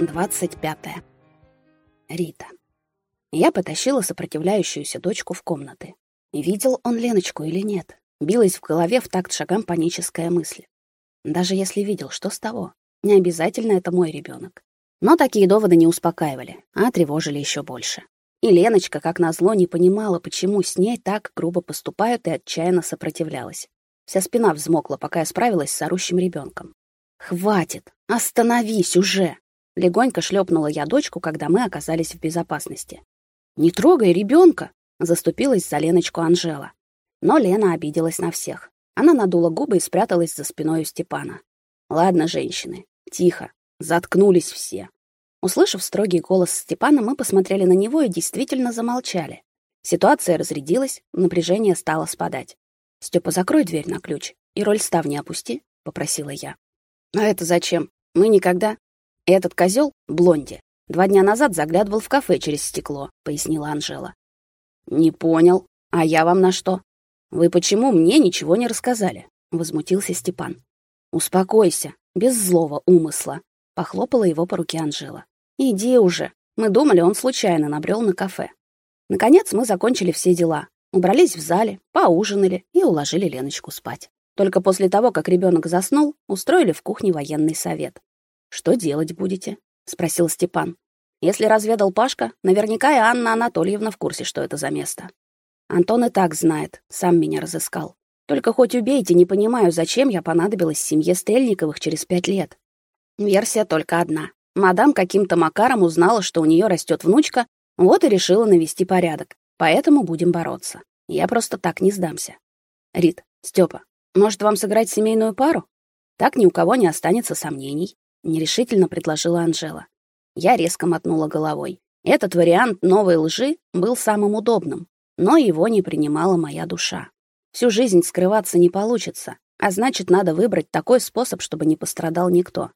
25. Рита. Я потащила сопротивляющуюся дочку в комнаты. Видел он Леночку или нет? Билась в голове в такт шагам паническая мысль. Даже если видел, что с того? Не обязательно это мой ребенок. Но такие доводы не успокаивали, а тревожили еще больше. И Леночка, как назло, не понимала, почему с ней так грубо поступают, и отчаянно сопротивлялась. Вся спина взмокла, пока я справилась с орущим ребенком. «Хватит! Остановись уже!» Легонько шлепнула я дочку, когда мы оказались в безопасности. «Не трогай ребенка!» — заступилась за Леночку Анжела. Но Лена обиделась на всех. Она надула губы и спряталась за спиной у Степана. «Ладно, женщины, тихо, заткнулись все». Услышав строгий голос Степана, мы посмотрели на него и действительно замолчали. Ситуация разрядилась, напряжение стало спадать. «Степа, закрой дверь на ключ и роль ставни опусти», — попросила я. «А это зачем? Мы никогда...» «Этот козел, Блонди, два дня назад заглядывал в кафе через стекло», — пояснила Анжела. «Не понял. А я вам на что?» «Вы почему мне ничего не рассказали?» — возмутился Степан. «Успокойся, без злого умысла», — похлопала его по руке Анжела. «Иди уже. Мы думали, он случайно набрел на кафе». Наконец мы закончили все дела, убрались в зале, поужинали и уложили Леночку спать. Только после того, как ребенок заснул, устроили в кухне военный совет. «Что делать будете?» — спросил Степан. Если разведал Пашка, наверняка и Анна Анатольевна в курсе, что это за место. Антон и так знает, сам меня разыскал. Только хоть убейте, не понимаю, зачем я понадобилась семье Стрельниковых через пять лет. Версия только одна. Мадам каким-то макаром узнала, что у нее растет внучка, вот и решила навести порядок. Поэтому будем бороться. Я просто так не сдамся. Рит, Степа, может, вам сыграть семейную пару? Так ни у кого не останется сомнений, нерешительно предложила Анжела. Я резко мотнула головой. Этот вариант новой лжи был самым удобным, но его не принимала моя душа. Всю жизнь скрываться не получится, а значит, надо выбрать такой способ, чтобы не пострадал никто.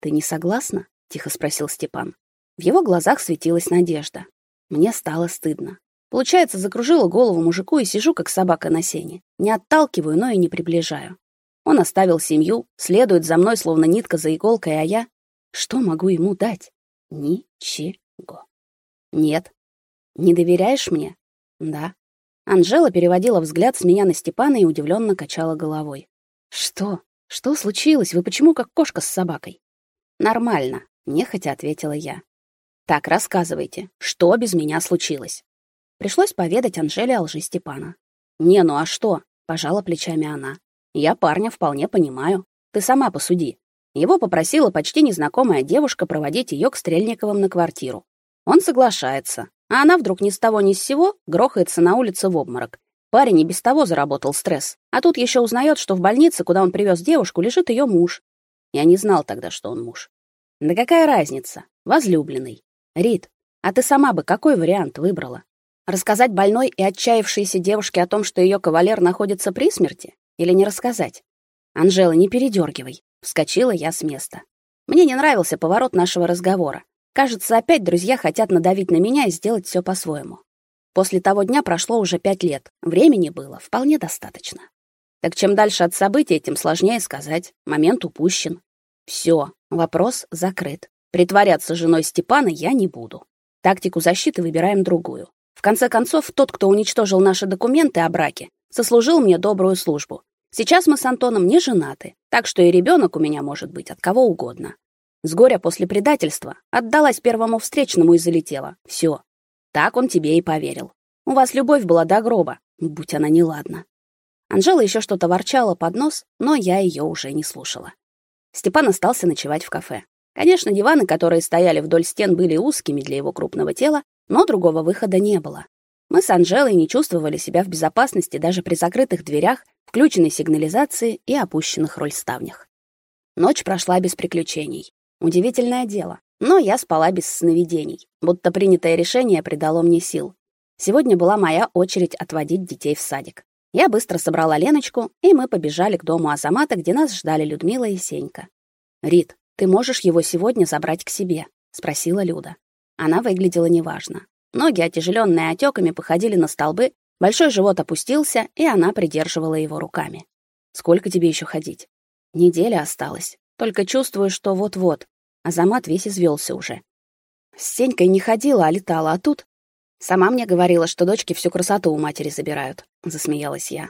Ты не согласна? тихо спросил Степан. В его глазах светилась надежда. Мне стало стыдно. Получается, закружила голову мужику и сижу как собака на сене. Не отталкиваю, но и не приближаю. Он оставил семью, следует за мной словно нитка за иголкой, а я что могу ему дать? Ничего. Нет. Не доверяешь мне? Да. Анжела переводила взгляд с меня на Степана и удивленно качала головой. Что? Что случилось? Вы почему как кошка с собакой? Нормально, нехотя ответила я. Так, рассказывайте, что без меня случилось? Пришлось поведать Анжеле о лжи Степана. «Не, ну а что?» — пожала плечами она. «Я парня вполне понимаю. Ты сама посуди. Его попросила почти незнакомая девушка проводить ее к Стрельниковым на квартиру. Он соглашается, а она вдруг ни с того ни с сего грохается на улице в обморок. Парень и без того заработал стресс, а тут еще узнает, что в больнице, куда он привез девушку, лежит ее муж. Я не знал тогда, что он муж. Да какая разница? Возлюбленный. Рит, а ты сама бы какой вариант выбрала? Рассказать больной и отчаявшейся девушке о том, что ее кавалер находится при смерти? Или не рассказать? Анжела, не передергивай. Вскочила я с места. Мне не нравился поворот нашего разговора. Кажется, опять друзья хотят надавить на меня и сделать все по-своему. После того дня прошло уже пять лет. Времени было вполне достаточно. Так чем дальше от событий, тем сложнее сказать. Момент упущен. Все, вопрос закрыт. Притворяться женой Степана я не буду. Тактику защиты выбираем другую. В конце концов, тот, кто уничтожил наши документы о браке, сослужил мне добрую службу. Сейчас мы с Антоном не женаты, так что и ребенок у меня может быть от кого угодно. С горя после предательства отдалась первому встречному и залетела. Все. Так он тебе и поверил. У вас любовь была до гроба, будь она неладна. Анжела еще что-то ворчала под нос, но я ее уже не слушала. Степан остался ночевать в кафе. Конечно, диваны, которые стояли вдоль стен, были узкими для его крупного тела, но другого выхода не было. Мы с Анжелой не чувствовали себя в безопасности даже при закрытых дверях, включенной сигнализации и опущенных рольставнях. Ночь прошла без приключений. Удивительное дело. Но я спала без сновидений, будто принятое решение придало мне сил. Сегодня была моя очередь отводить детей в садик. Я быстро собрала Леночку, и мы побежали к дому Азамата, где нас ждали Людмила и Сенька. «Рит, ты можешь его сегодня забрать к себе?» — спросила Люда. Она выглядела неважно. Ноги, отяжеленные отеками, походили на столбы, большой живот опустился, и она придерживала его руками. «Сколько тебе еще ходить?» «Неделя осталась. Только чувствую, что вот-вот». Азамат весь извелся уже. С Сенькой не ходила, а летала, а тут... Сама мне говорила, что дочки всю красоту у матери забирают, засмеялась я.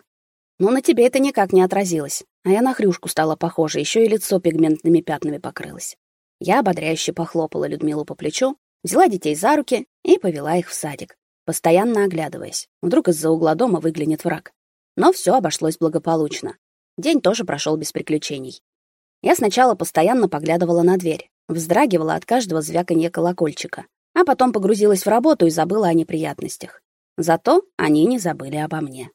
Но на тебе это никак не отразилось. А я на хрюшку стала похожа, еще и лицо пигментными пятнами покрылось. Я ободряюще похлопала Людмилу по плечу, взяла детей за руки и повела их в садик, постоянно оглядываясь. Вдруг из-за угла дома выглянет враг. Но все обошлось благополучно. День тоже прошел без приключений. Я сначала постоянно поглядывала на дверь, вздрагивала от каждого звяканья колокольчика, а потом погрузилась в работу и забыла о неприятностях. Зато они не забыли обо мне.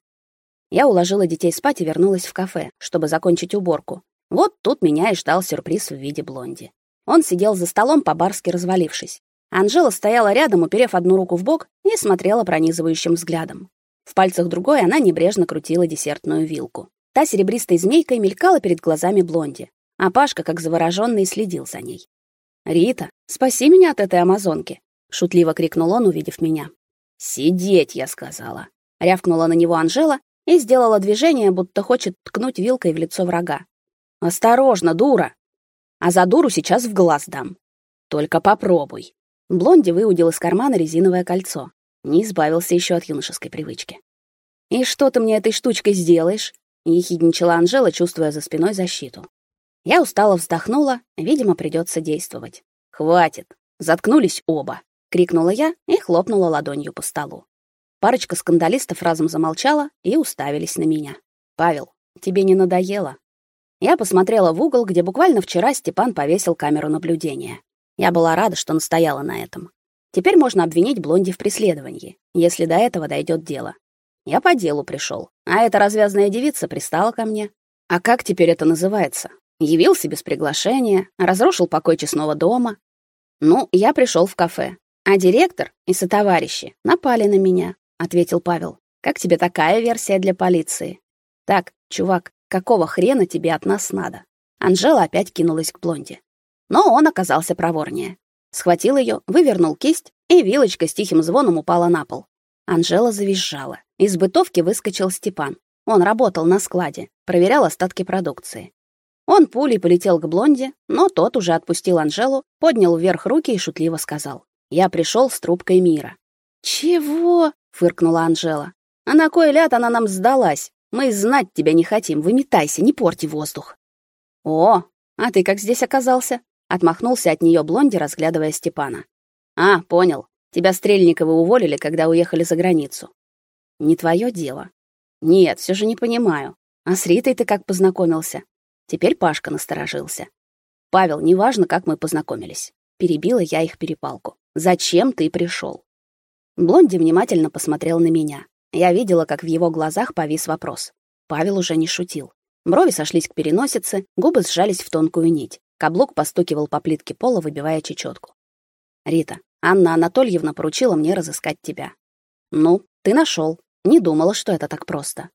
Я уложила детей спать и вернулась в кафе, чтобы закончить уборку. Вот тут меня и ждал сюрприз в виде блонди. Он сидел за столом по-барски развалившись. Анжела стояла рядом, уперев одну руку в бок и смотрела пронизывающим взглядом. В пальцах другой она небрежно крутила десертную вилку. Та серебристой змейкой мелькала перед глазами блонди, а Пашка, как заворожённый, следил за ней. «Рита, спаси меня от этой амазонки!» — шутливо крикнул он, увидев меня. «Сидеть!» — я сказала. Рявкнула на него Анжела и сделала движение, будто хочет ткнуть вилкой в лицо врага. «Осторожно, дура! А за дуру сейчас в глаз дам. Только попробуй». Блонди выудил из кармана резиновое кольцо. Не избавился еще от юношеской привычки. «И что ты мне этой штучкой сделаешь?» — ехидничала Анжела, чувствуя за спиной защиту. Я устало вздохнула, видимо, придется действовать. «Хватит! Заткнулись оба!» — крикнула я и хлопнула ладонью по столу. Парочка скандалистов разом замолчала и уставились на меня. «Павел, тебе не надоело?» Я посмотрела в угол, где буквально вчера Степан повесил камеру наблюдения. Я была рада, что настояла на этом. Теперь можно обвинить Блонди в преследовании, если до этого дойдет дело. Я по делу пришел, а эта развязная девица пристала ко мне. А как теперь это называется? Явился без приглашения, разрушил покой честного дома. Ну, я пришел в кафе, а директор и сотоварищи напали на меня ответил Павел. Как тебе такая версия для полиции? Так, чувак, какого хрена тебе от нас надо? Анжела опять кинулась к блонде. Но он оказался проворнее. Схватил ее, вывернул кисть, и вилочка с тихим звоном упала на пол. Анжела завизжала. Из бытовки выскочил Степан. Он работал на складе, проверял остатки продукции. Он пулей полетел к блонде, но тот уже отпустил Анжелу, поднял вверх руки и шутливо сказал: "Я пришел с трубкой мира". "Чего?" фыркнула Анжела. А на кой ляд она нам сдалась? Мы знать тебя не хотим. Выметайся, не порти воздух. О, а ты как здесь оказался? Отмахнулся от нее блонди, разглядывая Степана. А, понял. Тебя Стрельниковы уволили, когда уехали за границу. Не твое дело. Нет, все же не понимаю. А с Ритой ты как познакомился? Теперь Пашка насторожился. Павел, неважно, как мы познакомились. Перебила я их перепалку. Зачем ты пришел? Блонди внимательно посмотрел на меня. Я видела, как в его глазах повис вопрос. Павел уже не шутил. Брови сошлись к переносице, губы сжались в тонкую нить. Каблук постукивал по плитке пола, выбивая чечетку. Рита, Анна Анатольевна поручила мне разыскать тебя. Ну, ты нашел. Не думала, что это так просто.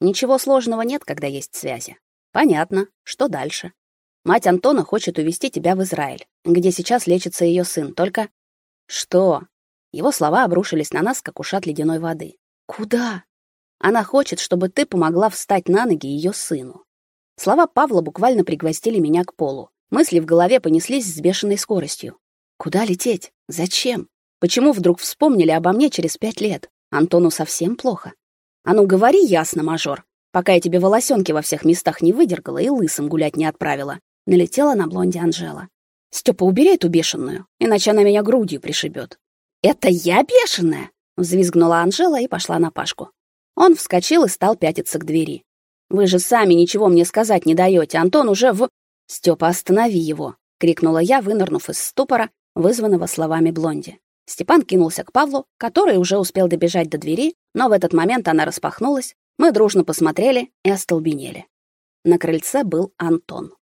Ничего сложного нет, когда есть связи. Понятно. Что дальше? Мать Антона хочет увезти тебя в Израиль, где сейчас лечится ее сын. Только что? Его слова обрушились на нас, как ушат ледяной воды. «Куда?» «Она хочет, чтобы ты помогла встать на ноги ее сыну». Слова Павла буквально пригвоздили меня к полу. Мысли в голове понеслись с бешеной скоростью. Куда лететь? Зачем? Почему вдруг вспомнили обо мне через пять лет? Антону совсем плохо. А ну говори ясно, мажор, пока я тебе волосенки во всех местах не выдергала и лысым гулять не отправила. Налетела на блонде Анжела. Степа, убери эту бешеную, иначе она меня грудью пришибет. «Это я бешеная?» — взвизгнула Анжела и пошла на Пашку. Он вскочил и стал пятиться к двери. «Вы же сами ничего мне сказать не даете, Антон уже в...» «Степа, останови его!» — крикнула я, вынырнув из ступора, вызванного словами Блонди. Степан кинулся к Павлу, который уже успел добежать до двери, но в этот момент она распахнулась, мы дружно посмотрели и остолбенели. На крыльце был Антон.